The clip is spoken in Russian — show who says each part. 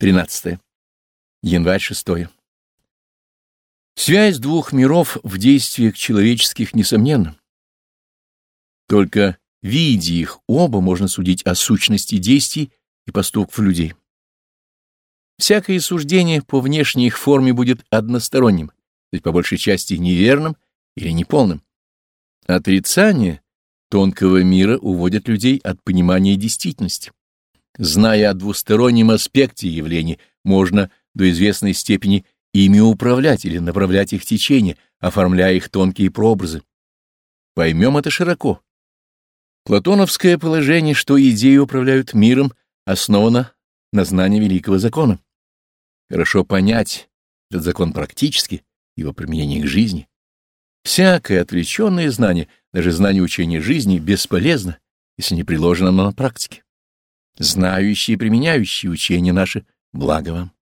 Speaker 1: 13. Январь 6. Связь двух миров в действиях человеческих несомненна. Только видя их оба, можно судить о сущности действий и поступков людей. Всякое суждение по внешней их форме будет односторонним, то есть по большей части неверным или неполным. Отрицание тонкого мира уводит людей от понимания действительности. Зная о двустороннем аспекте явлений, можно до известной степени ими управлять или направлять их течение, оформляя их тонкие прообразы. Поймем это широко. Платоновское положение, что идеи управляют миром, основано на знании великого закона. Хорошо понять этот закон практически, его применение к жизни. Всякое отвлеченное знание, даже знание учения жизни, бесполезно, если не приложено на практике знающие и применяющие учения наши, благо вам.